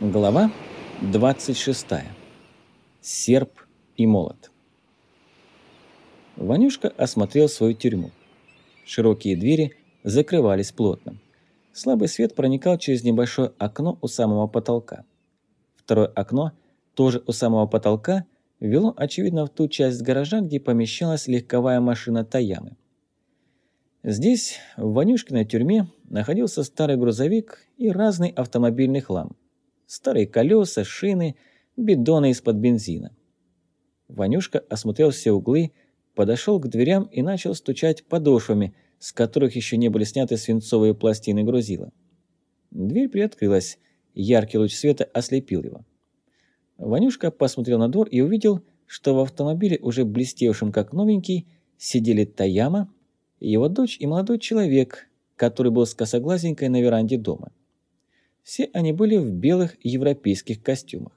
Глава 26. Серп и молот. Ванюшка осмотрел свою тюрьму. Широкие двери закрывались плотно. Слабый свет проникал через небольшое окно у самого потолка. Второе окно, тоже у самого потолка, вело, очевидно, в ту часть гаража, где помещалась легковая машина Таямы. Здесь, в Ванюшкиной тюрьме, находился старый грузовик и разный автомобильный хлам – Старые колеса, шины, бидоны из-под бензина. Ванюшка осмотрел все углы, подошел к дверям и начал стучать подошвами, с которых еще не были сняты свинцовые пластины грузила. Дверь приоткрылась, яркий луч света ослепил его. Ванюшка посмотрел на двор и увидел, что в автомобиле, уже блестевшем как новенький, сидели Таяма, его дочь и молодой человек, который был с косоглазенькой на веранде дома. Все они были в белых европейских костюмах.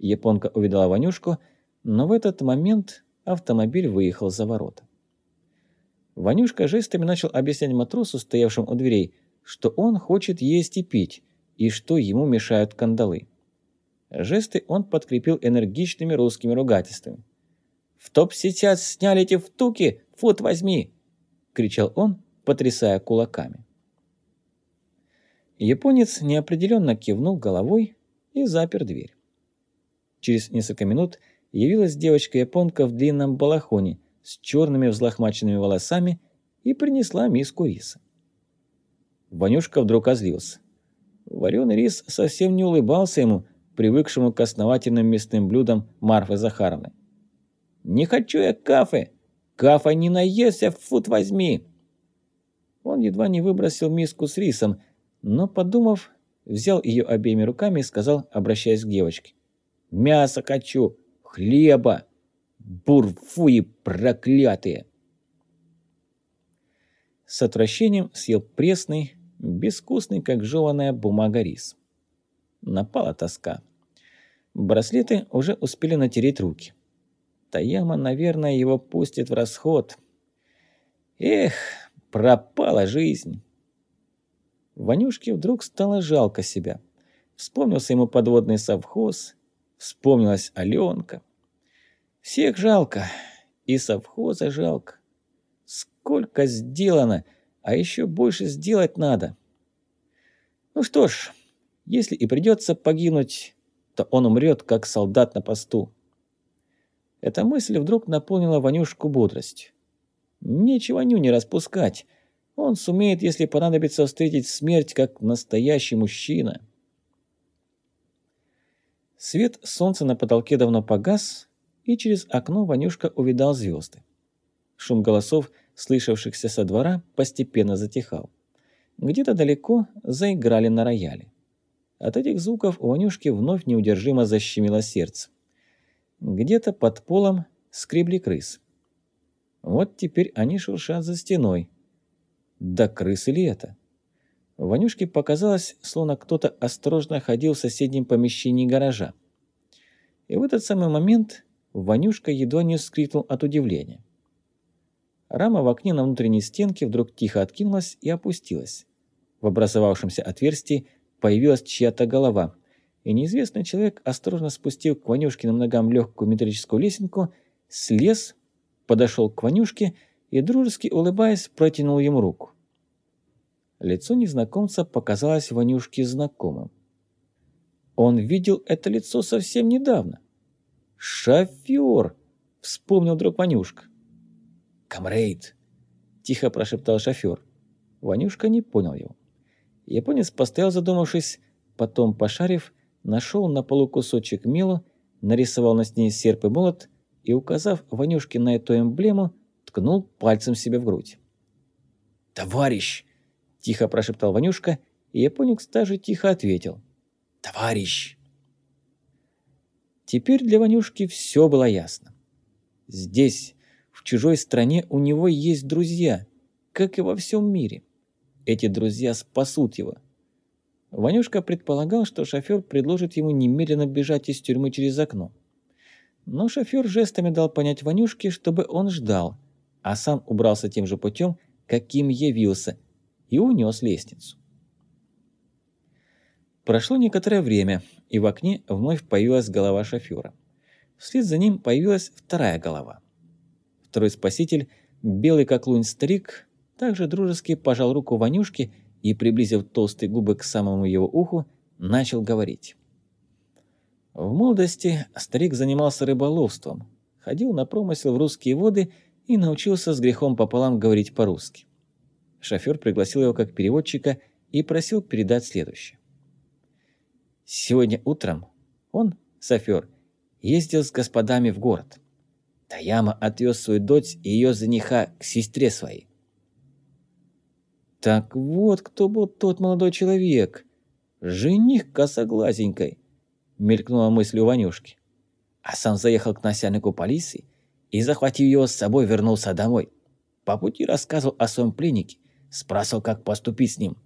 Японка увидала Ванюшку, но в этот момент автомобиль выехал за ворота. Ванюшка жестами начал объяснять матросу, стоявшим у дверей, что он хочет есть и пить, и что ему мешают кандалы. Жесты он подкрепил энергичными русскими ругательствами. «В топ сейчас сняли эти втуки! Фут возьми!» — кричал он, потрясая кулаками. Японец неопределенно кивнул головой и запер дверь. Через несколько минут явилась девочка-японка в длинном балахоне с черными взлохмаченными волосами и принесла миску риса. Ванюшка вдруг озлился. Вареный рис совсем не улыбался ему, привыкшему к основательным мясным блюдам Марфы Захаровны. «Не хочу я кафе! Кафа не наесся, фут возьми!» Он едва не выбросил миску с рисом, но, подумав, взял ее обеими руками и сказал, обращаясь к девочке. «Мясо хочу! Хлеба! Бурфуи проклятые!» С отвращением съел пресный, безвкусный, как жеваная бумага рис. Напала тоска. Браслеты уже успели натереть руки. Таяма, наверное, его пустит в расход. Эх, пропала жизнь. Ванюшке вдруг стало жалко себя. Вспомнился ему подводный совхоз, вспомнилась Аленка. Всех жалко, и совхоза жалко. Сколько сделано, а еще больше сделать надо. Ну что ж, если и придется погибнуть, то он умрет, как солдат на посту. Эта мысль вдруг наполнила Ванюшку бодростью. Нечего ню не распускать. Он сумеет, если понадобится, встретить смерть как настоящий мужчина. Свет солнца на потолке давно погас, и через окно Ванюшка увидал звезды. Шум голосов, слышавшихся со двора, постепенно затихал. Где-то далеко заиграли на рояле. От этих звуков у Ванюшки вновь неудержимо защемило сердце. Где-то под полом скребли крыс. Вот теперь они шуршат за стеной. Да крысы ли это? Ванюшке показалось, словно кто-то осторожно ходил в соседнем помещении гаража. И в этот самый момент Ванюшка едва не вскрикнул от удивления. Рама в окне на внутренней стенке вдруг тихо откинулась и опустилась. В образовавшемся отверстии появилась чья-то голова, и неизвестный человек, осторожно спустил к Ванюшкиным ногам легкую металлическую лесенку, слез, подошел к Ванюшке и, дружески улыбаясь, протянул ему руку. Лицо незнакомца показалось Ванюшке знакомым. Он видел это лицо совсем недавно. «Шофер!» — вспомнил вдруг Ванюшка. «Камрейд!» — тихо прошептал шофер. Ванюшка не понял его. Японец постоял задумавшись, потом, пошарив, нашел на полу кусочек мела, нарисовал на стене серп и молот и, указав Ванюшке на эту эмблему, ткнул пальцем себе в грудь. «Товарищ!» – тихо прошептал Ванюшка, и японец даже тихо ответил. «Товарищ!» Теперь для Ванюшки все было ясно. Здесь, в чужой стране, у него есть друзья, как и во всем мире. Эти друзья спасут его. Ванюшка предполагал, что шофер предложит ему немедленно бежать из тюрьмы через окно. Но шофер жестами дал понять Ванюшке, чтобы он ждал – а сам убрался тем же путем, каким явился, и унес лестницу. Прошло некоторое время, и в окне вновь появилась голова шофера. Вслед за ним появилась вторая голова. Второй спаситель, белый как лунь старик, также дружески пожал руку Ванюшке и, приблизив толстые губы к самому его уху, начал говорить. В молодости старик занимался рыболовством, ходил на промысел в русские воды и научился с грехом пополам говорить по-русски. Шофер пригласил его как переводчика и просил передать следующее. Сегодня утром он, шофер, ездил с господами в город. Таяма отвез свою дочь и ее жениха к сестре своей. Так вот, кто был тот молодой человек. Жених косоглазенькой, мелькнула мысль у Ванюшки. А сам заехал к начальнику полиции и, захватив его с собой, вернулся домой. По пути рассказывал о своем пленнике, спрашивал, как поступить с ним.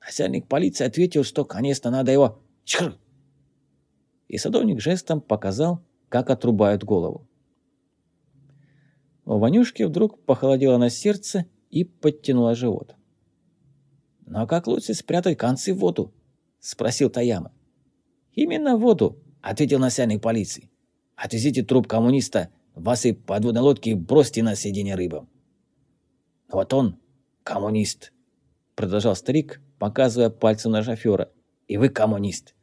Начальник полиции ответил, что, конечно, надо его чхр. И садовник жестом показал, как отрубают голову. У Ванюшки вдруг похолодело на сердце и подтянуло живот. «Но «Ну, а как лучше спрятать концы в воду?» – спросил Таяма. «Именно в воду», – ответил начальник полиции. «Отвезите труп коммуниста в вашей подводной лодке и бросьте на съедение рыбам». «Вот он, коммунист», – продолжал старик, показывая пальцем на шофера. «И вы коммунист.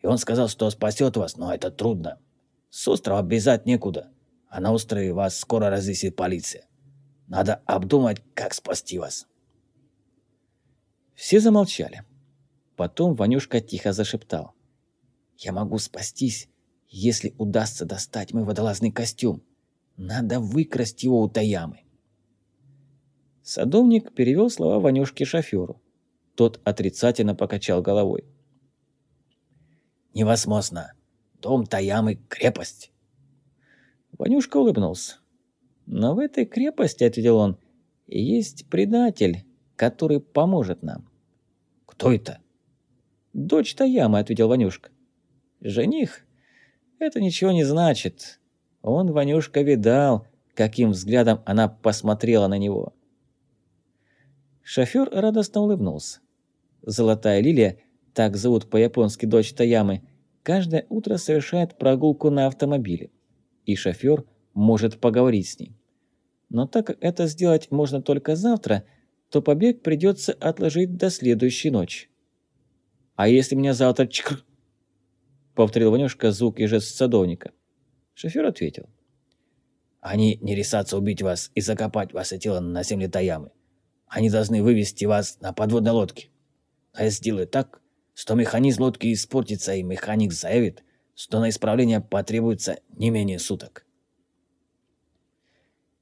И он сказал, что спасет вас, но это трудно. С острова бежать некуда, а на острове вас скоро разыщет полиция. Надо обдумать, как спасти вас». Все замолчали. Потом Ванюшка тихо зашептал. «Я могу спастись, если удастся достать мой водолазный костюм. Надо выкрасть его у Таямы». Садовник перевел слова Ванюшке шоферу. Тот отрицательно покачал головой. «Невозможно. Дом Таямы — крепость». Ванюшка улыбнулся. «Но в этой крепости, — ответил он, — есть предатель, который поможет нам. «Кто это?» «Дочь Таямы», — ответил Ванюшка. «Жених? Это ничего не значит. Он, Ванюшка, видал, каким взглядом она посмотрела на него». Шофер радостно улыбнулся. Золотая лилия, так зовут по-японски дочь Таямы, каждое утро совершает прогулку на автомобиле, и шофер может поговорить с ней. Но так как это сделать можно только завтра – то побег придется отложить до следующей ночи. «А если меня завтра чкр...» — повторил Ванюшка звук и жест садовника. Шофер ответил. «Они не рисатся убить вас и закопать ваше тело на земле Таямы. Они должны вывести вас на подводной лодке. А я сделаю так, что механизм лодки испортится, и механик заявит, что на исправление потребуется не менее суток».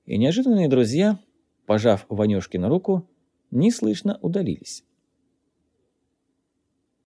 И неожиданные друзья, пожав Ванюшкину руку, неслышно удалились.